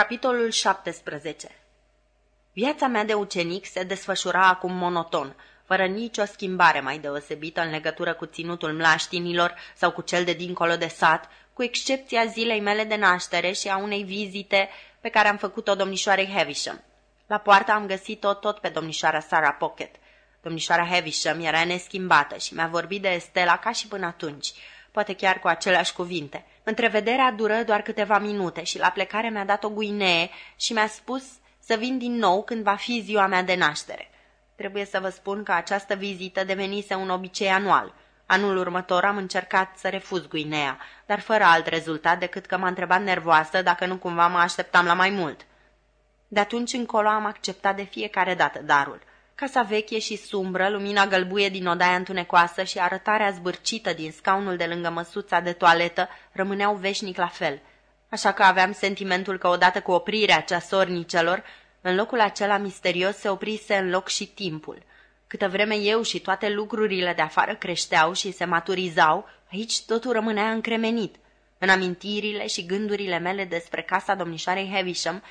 Capitolul 17 Viața mea de ucenic se desfășura acum monoton, fără nicio schimbare mai deosebită în legătură cu ținutul mlaștinilor sau cu cel de dincolo de sat, cu excepția zilei mele de naștere și a unei vizite pe care am făcut-o domnișoarei Havisham. La poartă am găsit-o tot pe domnișoara Sarah Pocket. Domnișoara Havisham era neschimbată și mi-a vorbit de Estela ca și până atunci, poate chiar cu aceleași cuvinte. Întrevederea dură doar câteva minute și la plecare mi-a dat o guinee și mi-a spus să vin din nou când va fi ziua mea de naștere. Trebuie să vă spun că această vizită devenise un obicei anual. Anul următor am încercat să refuz guinea, dar fără alt rezultat decât că m-a întrebat nervoasă dacă nu cumva mă așteptam la mai mult. De atunci încolo am acceptat de fiecare dată darul. Casa veche și sumbră, lumina gălbuie din odaia întunecoasă și arătarea zbârcită din scaunul de lângă măsuța de toaletă rămâneau veșnic la fel – așa că aveam sentimentul că odată cu oprirea ceasornicelor, în locul acela misterios se oprise în loc și timpul. Câtă vreme eu și toate lucrurile de afară creșteau și se maturizau, aici totul rămânea încremenit. În amintirile și gândurile mele despre casa domnișoarei Havisham,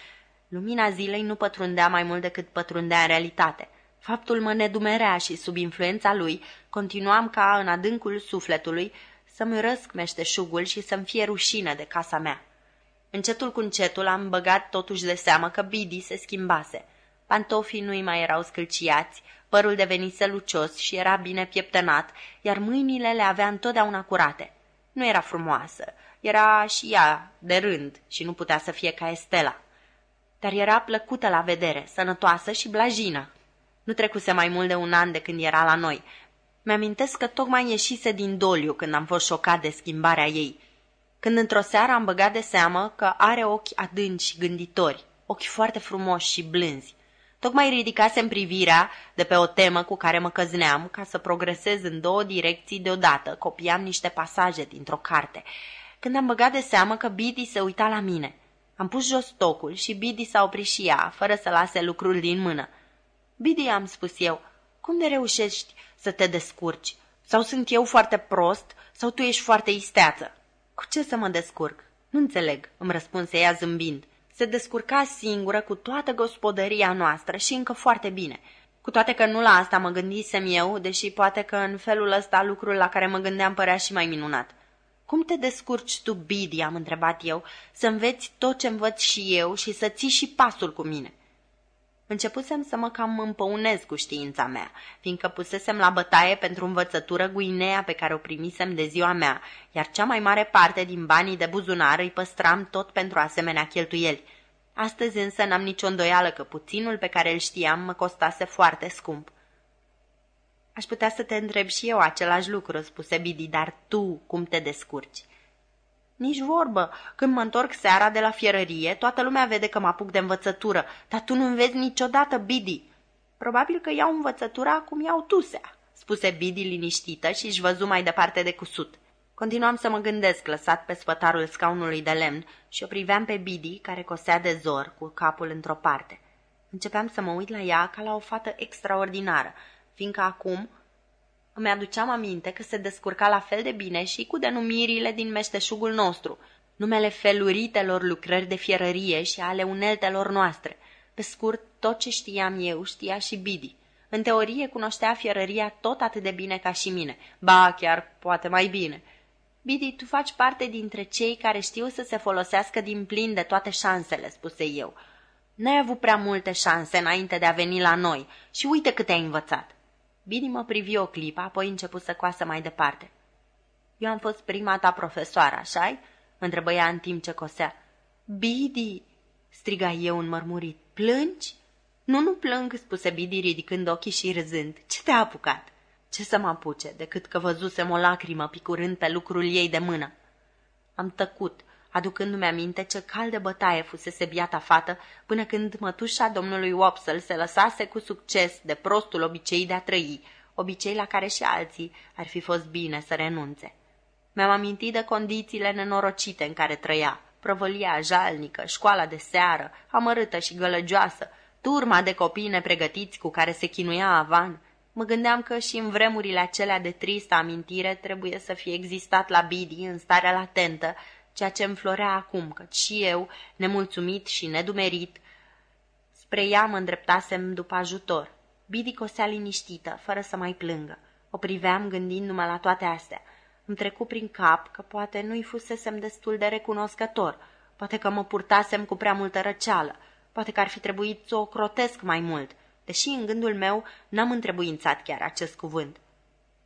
lumina zilei nu pătrundea mai mult decât pătrundea în realitate. Faptul mă nedumerea și sub influența lui continuam ca în adâncul sufletului să-mi răsc meșteșugul și să-mi fie rușine de casa mea. Încetul cu încetul am băgat totuși de seamă că Bidi se schimbase. Pantofii nu-i mai erau scâlciați, părul devenise lucios și era bine pieptănat, iar mâinile le avea întotdeauna curate. Nu era frumoasă, era și ea de rând și nu putea să fie ca Estela. Dar era plăcută la vedere, sănătoasă și blajină. Nu trecuse mai mult de un an de când era la noi. Mi-amintesc că tocmai ieșise din doliu când am fost șocat de schimbarea ei – când într-o seară am băgat de seamă că are ochi adânci și gânditori, ochi foarte frumoși și blânzi. Tocmai ridicasem privirea de pe o temă cu care mă căzneam ca să progresez în două direcții deodată, copiam niște pasaje dintr-o carte. Când am băgat de seamă că Bidi se uita la mine. Am pus jos tocul și Bidi s-a oprit și ea, fără să lase lucrul din mână. Bidi, am spus eu, cum de reușești să te descurci? Sau sunt eu foarte prost, sau tu ești foarte isteață? Cu ce să mă descurc? Nu înțeleg, îmi răspunse ea zâmbind. Se descurca singură cu toată gospodăria noastră și încă foarte bine. Cu toate că nu la asta mă gândisem eu, deși poate că în felul ăsta lucrul la care mă gândeam părea și mai minunat. Cum te descurci tu, Bidi, am întrebat eu, să înveți tot ce învăț și eu și să ții și pasul cu mine? Începusem să mă cam împăunez cu știința mea, fiindcă pusesem la bătaie pentru învățătură guinea pe care o primisem de ziua mea, iar cea mai mare parte din banii de buzunar îi păstram tot pentru asemenea cheltuieli. Astăzi însă n-am nicio îndoială că puținul pe care îl știam mă costase foarte scump. Aș putea să te întreb și eu același lucru, spuse Bidi, dar tu cum te descurci? Nici vorbă. Când mă întorc seara de la fierărie, toată lumea vede că mă apuc de învățătură, dar tu nu înveți niciodată, Bidi. Probabil că iau învățătura cum iau tusea, spuse Bidi liniștită și își văzu mai departe de cusut. Continuam să mă gândesc, lăsat pe spătarul scaunului de lemn și o priveam pe Bidi, care cosea de zor, cu capul într-o parte. Începeam să mă uit la ea ca la o fată extraordinară, fiindcă acum îmi aduceam aminte că se descurca la fel de bine și cu denumirile din meșteșugul nostru, numele feluritelor lucrări de fierărie și ale uneltelor noastre. Pe scurt, tot ce știam eu știa și Bidi. În teorie cunoștea fierăria tot atât de bine ca și mine, ba chiar poate mai bine. Bidi, tu faci parte dintre cei care știu să se folosească din plin de toate șansele, spuse eu. N-ai avut prea multe șanse înainte de a veni la noi și uite cât ai învățat. Bini mă privi o clipă, apoi început să coasă mai departe. Eu am fost prima ta profesoară, așa-i?" întrebă ea în timp ce cosea. Bidi!" striga eu înmărmurit. Plângi?" Nu, nu plâng," spuse Bidi ridicând ochii și râzând. Ce te-a apucat?" Ce să mă apuce, decât că văzusem o lacrimă picurând pe lucrul ei de mână. Am tăcut, aducându-mi aminte ce cal de bătaie fusese biata fată până când mătușa domnului Wopsle se lăsase cu succes de prostul obicei de a trăi, obicei la care și alții ar fi fost bine să renunțe. Mi-am amintit de condițiile nenorocite în care trăia, prăvălia jalnică, școala de seară, amărâtă și gălăgioasă, turma de copii nepregătiți cu care se chinuia Avan. Mă gândeam că și în vremurile acelea de tristă amintire trebuie să fie existat la Bidi în starea latentă ceea ce înflorea acum, căci și eu, nemulțumit și nedumerit, spre ea mă îndreptasem după ajutor. Bidi cosea liniștită, fără să mai plângă. O priveam gândindu-mă la toate astea. Îmi trecu prin cap că poate nu-i fusesem destul de recunoscător, poate că mă purtasem cu prea multă răceală, poate că ar fi trebuit să o crotesc mai mult, deși în gândul meu n-am întrebuințat chiar acest cuvânt.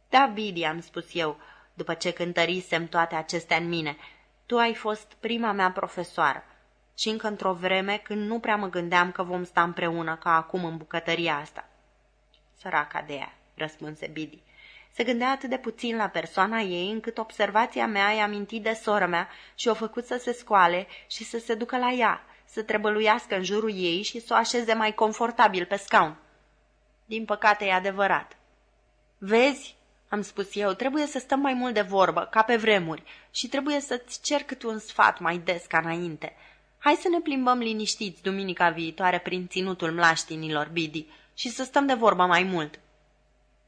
Da, Bidi, am spus eu, după ce cântărisem toate acestea în mine, tu ai fost prima mea profesoară și încă într-o vreme când nu prea mă gândeam că vom sta împreună ca acum în bucătăria asta. Săraca de ea, răspunse Bidi. Se gândea atât de puțin la persoana ei, încât observația mea i-a mintit de sora mea și o făcut să se scoale și să se ducă la ea, să trebăluiască în jurul ei și să o așeze mai confortabil pe scaun. Din păcate e adevărat. Vezi, am spus eu, trebuie să stăm mai mult de vorbă, ca pe vremuri, și trebuie să-ți cer cât un sfat mai des ca înainte. Hai să ne plimbăm liniștiți duminica viitoare prin ținutul mlaștinilor, Bidi, și să stăm de vorbă mai mult.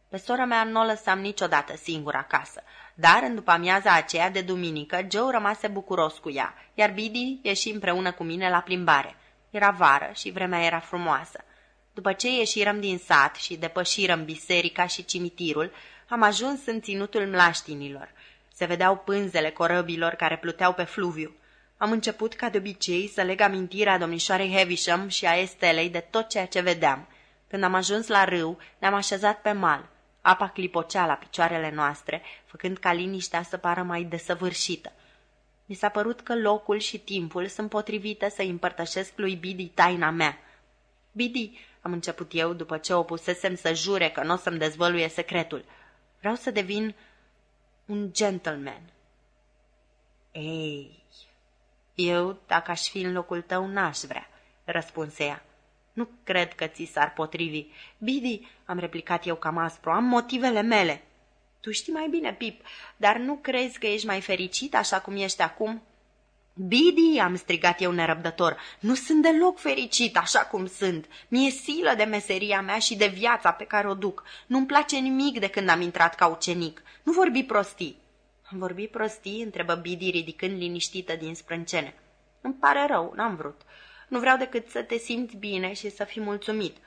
Pe sora mea nu o lăsam niciodată singură acasă, dar în după amiaza aceea de duminică, Joe rămase bucuros cu ea, iar Bidi ieși împreună cu mine la plimbare. Era vară și vremea era frumoasă. După ce ieșirăm din sat și depășirăm biserica și cimitirul, am ajuns în ținutul mlaștinilor. Se vedeau pânzele corăbilor care pluteau pe fluviu. Am început, ca de obicei, să leg amintirea domnișoarei Heavisham și a Estelei de tot ceea ce vedeam. Când am ajuns la râu, ne-am așezat pe mal. Apa clipocea la picioarele noastre, făcând ca liniștea să pară mai desăvârșită. Mi s-a părut că locul și timpul sunt potrivite să împărtășesc lui Bidi taina mea. Bidi, am început eu după ce o pusesem să jure că nu o să-mi dezvăluie secretul. Vreau să devin un gentleman. Ei, eu, dacă aș fi în locul tău, n-aș vrea, răspunse ea. Nu cred că ți s-ar potrivi. Bidi, am replicat eu cam aspru, am motivele mele. Tu știi mai bine, Pip, dar nu crezi că ești mai fericit așa cum ești acum? Bidi, am strigat eu nerăbdător, nu sunt deloc fericit așa cum sunt. Mi-e silă de meseria mea și de viața pe care o duc. Nu-mi place nimic de când am intrat ca ucenic. Nu vorbi prostii. Am vorbit prostii? întrebă Bidi ridicând liniștită din sprâncene. Îmi pare rău, n-am vrut. Nu vreau decât să te simți bine și să fii mulțumit.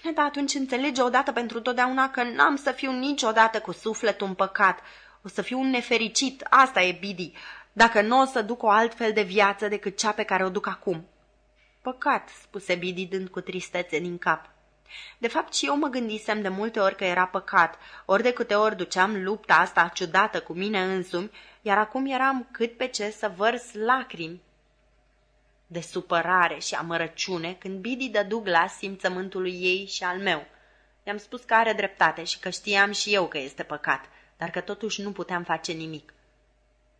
Bine, dar atunci înțelege odată pentru totdeauna că n-am să fiu niciodată cu sufletul împăcat. O să fiu un nefericit, asta e Bidi, dacă nu o să duc o altfel de viață decât cea pe care o duc acum. Păcat, spuse Bidi dând cu tristețe din cap. De fapt, și eu mă gândisem de multe ori că era păcat, ori de câte ori duceam lupta asta ciudată cu mine însumi, iar acum eram cât pe ce să vărs lacrimi de supărare și amărăciune când Bidi dădu glas simțământului ei și al meu. I-am spus că are dreptate și că știam și eu că este păcat, dar că totuși nu puteam face nimic.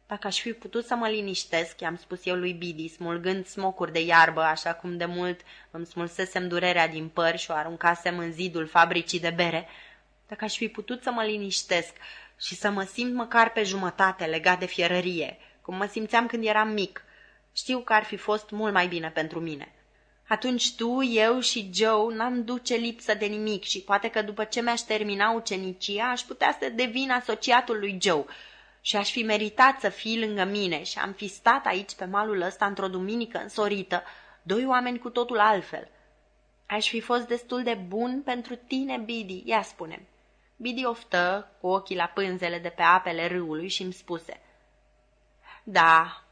Dacă aș fi putut să mă liniștesc, i-am spus eu lui Bidi, smulgând smocuri de iarbă, așa cum de mult îmi smulsesem durerea din păr și o aruncasem în zidul fabricii de bere, dacă aș fi putut să mă liniștesc și să mă simt măcar pe jumătate legat de fierărie, cum mă simțeam când eram mic, știu că ar fi fost mult mai bine pentru mine. Atunci tu, eu și Joe n-am duce lipsă de nimic și poate că după ce mi-aș termina ucenicia aș putea să devin asociatul lui Joe și aș fi meritat să fii lângă mine și am fi stat aici pe malul ăsta într-o duminică însorită, doi oameni cu totul altfel. Aș fi fost destul de bun pentru tine, Bidi, ia spune Bidi oftă cu ochii la pânzele de pe apele râului și îmi spuse Da,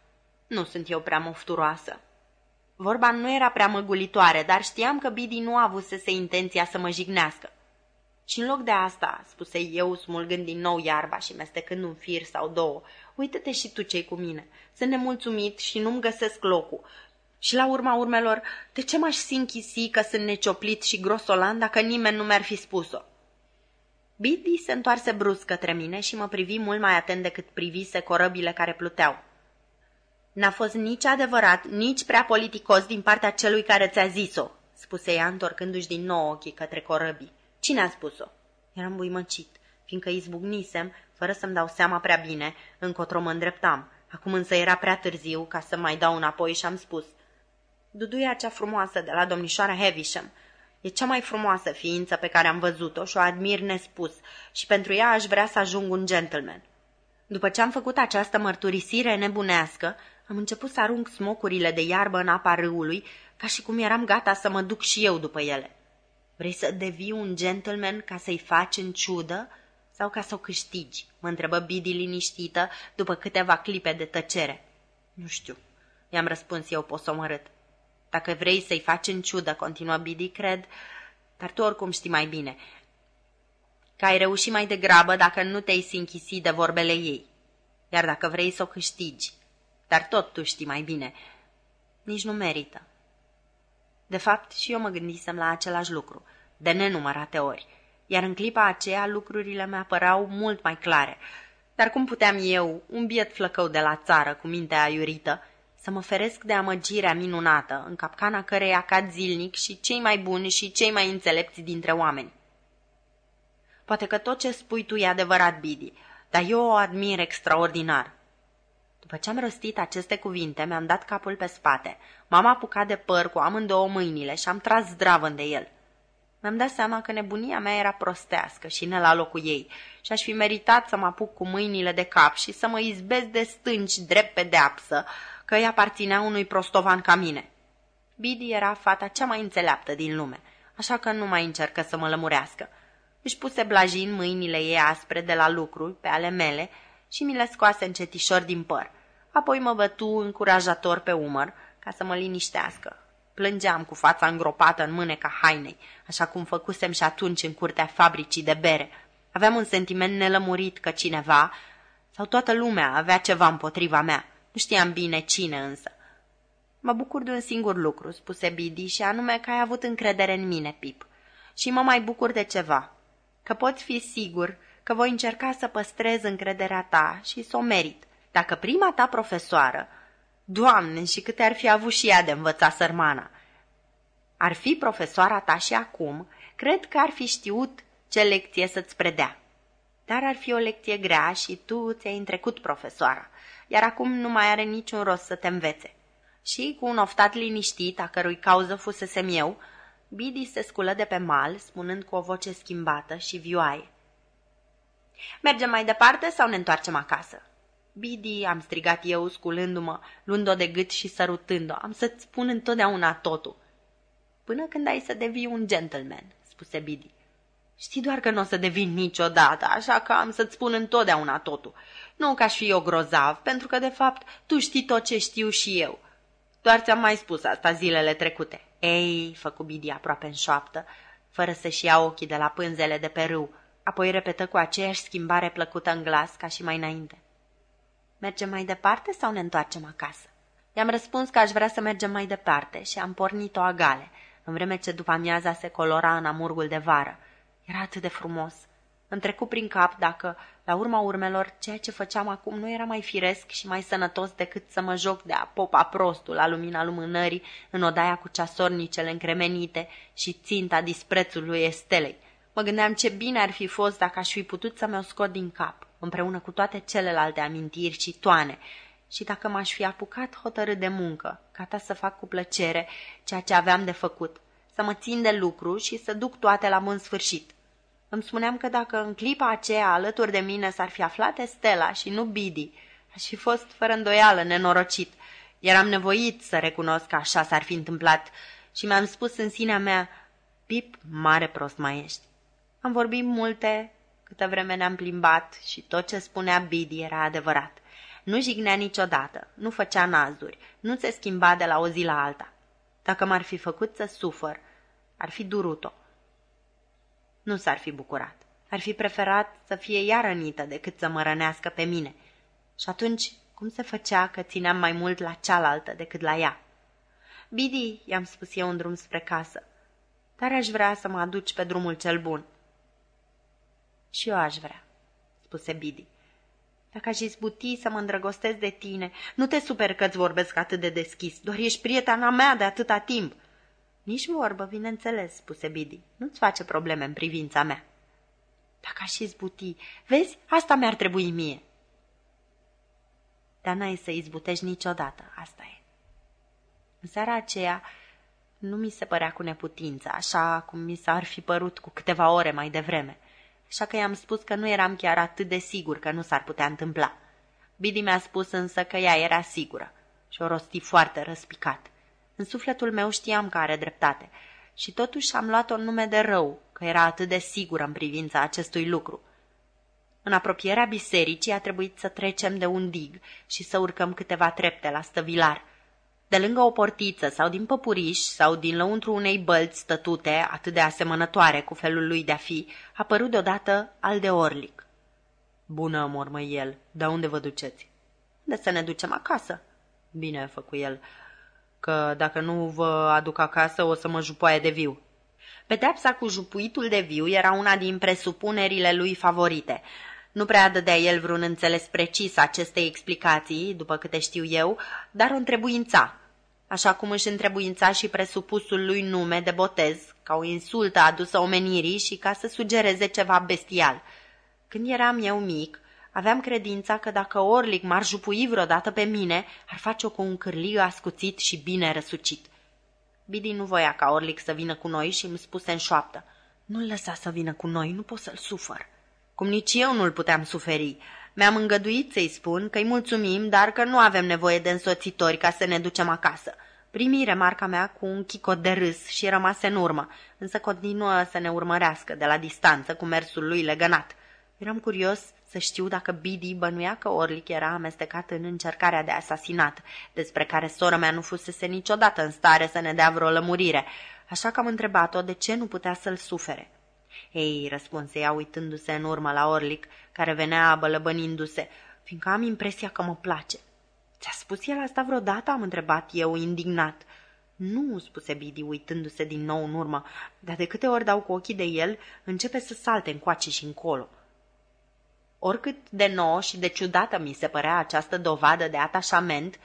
nu sunt eu prea mofturoasă. Vorba nu era prea măgulitoare, dar știam că Bidi nu a avut să se intenția să mă jignească. Și în loc de asta, spuse eu, smulgând din nou iarba și mestecând un fir sau două, uită-te și tu cei cu mine. Sunt nemulțumit și nu-mi găsesc locul. Și la urma urmelor, de ce m-aș sinchisi că sunt necioplit și grosolan dacă nimeni nu mi-ar fi spus-o? Bidi se întoarse brusc către mine și mă privi mult mai atent decât privise corăbile care pluteau. N-a fost nici adevărat, nici prea politicos din partea celui care ți-a zis-o, spuse ea întorcându-și din nou ochii către corăbii. Cine a spus-o? Eram buimăcit, fiindcă izbucnisem, fără să-mi dau seama prea bine, încotro mă îndreptam. Acum însă era prea târziu ca să mai dau înapoi și am spus. Duduia cea frumoasă de la domnișoara Heavisham. E cea mai frumoasă ființă pe care am văzut-o și o admir nespus și pentru ea aș vrea să ajung un gentleman. După ce am făcut această mărturisire nebunească, am început să arunc smocurile de iarbă în apa râului, ca și cum eram gata să mă duc și eu după ele. Vrei să devii un gentleman ca să-i faci în ciudă sau ca să o câștigi? Mă întrebă Bidi liniștită după câteva clipe de tăcere. Nu știu, i-am răspuns eu posomărât. Dacă vrei să-i faci în ciudă, continuă Bidi, cred, dar tu oricum știi mai bine, că ai reușit mai degrabă dacă nu te-ai sinchisi de vorbele ei. Iar dacă vrei să o câștigi, dar tot tu știi mai bine, nici nu merită. De fapt, și eu mă gândisem la același lucru, de nenumărate ori, iar în clipa aceea lucrurile mi apăreau mult mai clare. Dar cum puteam eu, un biet flăcău de la țară cu mintea aiurită, să mă feresc de amăgirea minunată, în capcana căreia cad zilnic și cei mai buni și cei mai înțelepți dintre oameni? Poate că tot ce spui tu e adevărat, Bidi, dar eu o admir extraordinar. După ce am rostit aceste cuvinte, mi-am dat capul pe spate. M-am apucat de păr cu amândouă mâinile și am tras zdravăn de el. Mi-am dat seama că nebunia mea era prostească și ne la locul ei și aș fi meritat să mă apuc cu mâinile de cap și să mă izbesc de stânci drept pedeapsă că îi aparținea unui prostovan ca mine. Bidi era fata cea mai înțeleaptă din lume, așa că nu mai încercă să mă lămurească. Își puse blajin mâinile ei aspre de la lucru pe ale mele și mi le scoase încetișor din păr. Apoi mă bătu încurajator pe umăr ca să mă liniștească. Plângeam cu fața îngropată în mâneca hainei, așa cum făcusem și atunci în curtea fabricii de bere. Aveam un sentiment nelămurit că cineva, sau toată lumea, avea ceva împotriva mea. Nu știam bine cine însă. Mă bucur de un singur lucru, spuse Bidi, și anume că ai avut încredere în mine, Pip. Și mă mai bucur de ceva, că poți fi sigur că voi încerca să păstrez încrederea ta și să o merit. Dacă prima ta profesoară, Doamne, și câte ar fi avut și ea de învăța sărmana, ar fi profesoara ta și acum, cred că ar fi știut ce lecție să-ți predea. Dar ar fi o lecție grea și tu ți-ai întrecut profesoara, iar acum nu mai are niciun rost să te învețe. Și cu un oftat liniștit, a cărui cauză fusesem eu, Bidi se sculă de pe mal, spunând cu o voce schimbată și vioaie. Mergem mai departe sau ne întoarcem acasă? Bidi, am strigat eu, sculându-mă, luând-o de gât și sărutând-o. Am să-ți spun întotdeauna totul. Până când ai să devii un gentleman, spuse Bidi. Știi doar că nu o să devin niciodată, așa că am să-ți spun întotdeauna totul. Nu că aș fi eu grozav, pentru că, de fapt, tu știi tot ce știu și eu. Doar ți-am mai spus asta zilele trecute. Ei, făcu Bidi aproape în șoaptă, fără să-și ia ochii de la pânzele de pe râu, apoi repetă cu aceeași schimbare plăcută în glas ca și mai înainte. Mergem mai departe sau ne întoarcem acasă? I-am răspuns că aș vrea să mergem mai departe și am pornit-o agale, în vreme ce după amiaza se colora în amurgul de vară. Era atât de frumos. Îmi trecu prin cap dacă, la urma urmelor, ceea ce făceam acum nu era mai firesc și mai sănătos decât să mă joc de a popa prostul la lumina lumânării în odaia cu ceasornicele încremenite și ținta disprețului Estelei. Mă gândeam ce bine ar fi fost dacă aș fi putut să mi-o scot din cap, împreună cu toate celelalte amintiri și toane, și dacă m-aș fi apucat hotărât de muncă, gata să fac cu plăcere ceea ce aveam de făcut, să mă țin de lucru și să duc toate la bun sfârșit. Îmi spuneam că dacă în clipa aceea alături de mine s-ar fi aflat Estela și nu Bidi, aș fi fost fără îndoială nenorocit. Eram nevoit să recunosc că așa s-ar fi întâmplat și mi-am spus în sinea mea, Pip, mare prost mai ești. Am vorbit multe, câtă vreme ne-am plimbat și tot ce spunea Bidi era adevărat. Nu jignea niciodată, nu făcea nazuri, nu se schimba de la o zi la alta. Dacă m-ar fi făcut să sufăr, ar fi durut-o. Nu s-ar fi bucurat. Ar fi preferat să fie ea rănită decât să mă rănească pe mine. Și atunci, cum se făcea că țineam mai mult la cealaltă decât la ea? Bidi, i-am spus eu în drum spre casă, dar aș vrea să mă aduci pe drumul cel bun. Și eu aș vrea, spuse Bidi. Dacă aș izbuti să mă îndrăgostesc de tine, nu te super că-ți vorbesc atât de deschis, doar ești prietena mea de atâta timp. Nici vorbă, bineînțeles, spuse Bidi. Nu-ți face probleme în privința mea. Dacă aș izbuti, vezi, asta mi-ar trebui mie. Dar n-ai să izbutești niciodată, asta e. În seara aceea nu mi se părea cu neputință, așa cum mi s-ar fi părut cu câteva ore mai devreme. Așa că i-am spus că nu eram chiar atât de sigur că nu s-ar putea întâmpla. Bidi mi-a spus însă că ea era sigură și o rosti foarte răspicat. În sufletul meu știam că are dreptate și totuși am luat-o în nume de rău, că era atât de sigură în privința acestui lucru. În apropierea bisericii a trebuit să trecem de un dig și să urcăm câteva trepte la stăvilar. De lângă o portiță sau din păpuriș sau din lăuntru unei bălți stătute, atât de asemănătoare cu felul lui de-a fi, a părut deodată al de Orlic. Bună, mormă el, dar unde vă duceți? De să ne ducem acasă. Bine, făcu el, că dacă nu vă aduc acasă o să mă jupoaie de viu. Pedepsa cu jupuitul de viu era una din presupunerile lui favorite. Nu prea dădea el vreun înțeles precis acestei explicații, după câte știu eu, dar o întrebuința, așa cum își întrebuința și presupusul lui nume de botez, ca o insultă adusă omenirii și ca să sugereze ceva bestial. Când eram eu mic, aveam credința că dacă Orlic m-ar jupui vreodată pe mine, ar face-o cu un cârliu ascuțit și bine răsucit. Bidi nu voia ca Orlic să vină cu noi și îmi spuse în șoaptă. Nu-l lăsa să vină cu noi, nu pot să-l sufăr. Cum nici eu nu-l puteam suferi. Mi-am îngăduit să-i spun că-i mulțumim, dar că nu avem nevoie de însoțitori ca să ne ducem acasă. Primi remarca mea cu un chicot de râs și rămase în urmă, însă continuă să ne urmărească de la distanță cu mersul lui legănat. Eram curios să știu dacă Bidi bănuia că Orlic era amestecat în încercarea de asasinat, despre care sora mea nu fusese niciodată în stare să ne dea vreo lămurire, așa că am întrebat-o de ce nu putea să-l sufere. Ei, răspunse ea uitându-se în urmă la Orlic, care venea bălăbănindu-se, fiindcă am impresia că mă place. Ți-a spus el asta vreodată? am întrebat eu, indignat. Nu, spuse Bidi, uitându-se din nou în urmă, dar de câte ori dau cu ochii de el, începe să salte încoace și încolo. Oricât de nouă și de ciudată mi se părea această dovadă de atașament,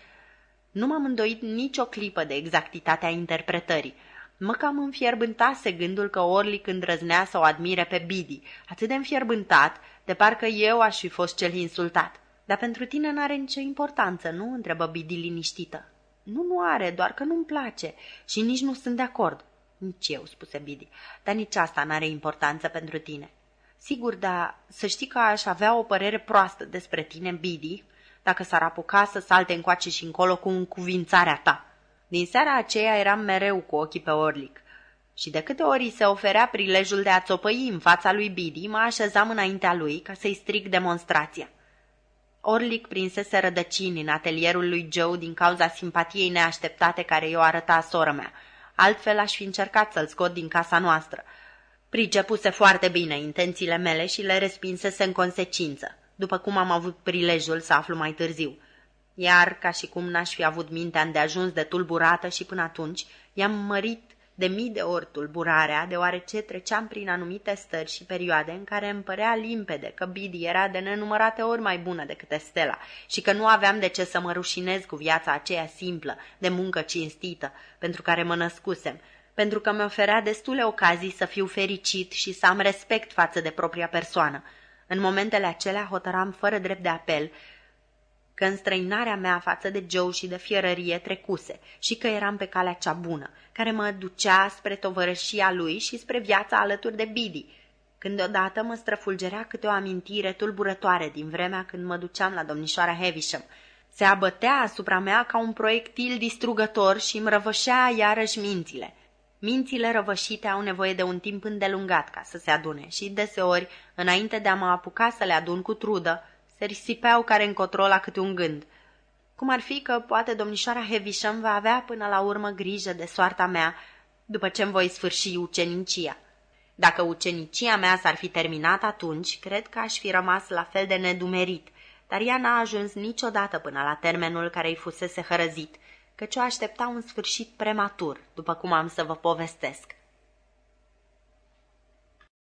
nu m-am îndoit nicio clipă de exactitatea interpretării. Mă cam înfierbântase gândul că Orlic îndrăznea să o admire pe Bidi, atât de înfierbântat, de parcă eu aș fi fost cel insultat. Dar pentru tine n-are nicio importanță, nu?" întrebă Bidi liniștită. Nu, nu are, doar că nu-mi place și nici nu sunt de acord." Nici eu," spuse Bidi, dar nici asta n-are importanță pentru tine. Sigur, dar să știi că aș avea o părere proastă despre tine, Bidi, dacă s-ar apuca să salte încoace și încolo cu încuvințarea ta. Din seara aceea eram mereu cu ochii pe Orlic. Și de câte ori se oferea prilejul de a țopăi în fața lui Bidi, mă așezam înaintea lui ca să-i stric demonstrația. Orlic prinsese rădăcini în atelierul lui Joe din cauza simpatiei neașteptate care i-o arăta soră mea. Altfel aș fi încercat să-l scot din casa noastră – Pricepuse foarte bine intențiile mele și le respinsese în consecință, după cum am avut prilejul să aflu mai târziu. Iar, ca și cum n-aș fi avut mintea îndeajuns de tulburată și până atunci, i-am mărit de mii de ori tulburarea, deoarece treceam prin anumite stări și perioade în care îmi părea limpede că Bidi era de nenumărate ori mai bună decât Estela și că nu aveam de ce să mă rușinez cu viața aceea simplă, de muncă cinstită, pentru care mă născusem, pentru că mi oferea destule ocazii să fiu fericit și să am respect față de propria persoană. În momentele acelea hotăram fără drept de apel că înstrăinarea mea față de Joe și de fierărie trecuse și că eram pe calea cea bună, care mă ducea spre tovărășia lui și spre viața alături de Bidi, când deodată mă străfulgerea câte o amintire tulburătoare din vremea când mă duceam la domnișoara Heavisham. Se abătea asupra mea ca un proiectil distrugător și îmi răvășea iarăși mințile. Mințile răvășite au nevoie de un timp îndelungat ca să se adune și deseori, înainte de a mă apuca să le adun cu trudă, se risipeau care încotro la câte un gând. Cum ar fi că poate domnișoara Heavisham va avea până la urmă grijă de soarta mea după ce îmi voi sfârși ucenicia. Dacă ucenicia mea s-ar fi terminat atunci, cred că aș fi rămas la fel de nedumerit, dar ea n-a ajuns niciodată până la termenul care îi fusese hărăzit – căci o aștepta un sfârșit prematur, după cum am să vă povestesc.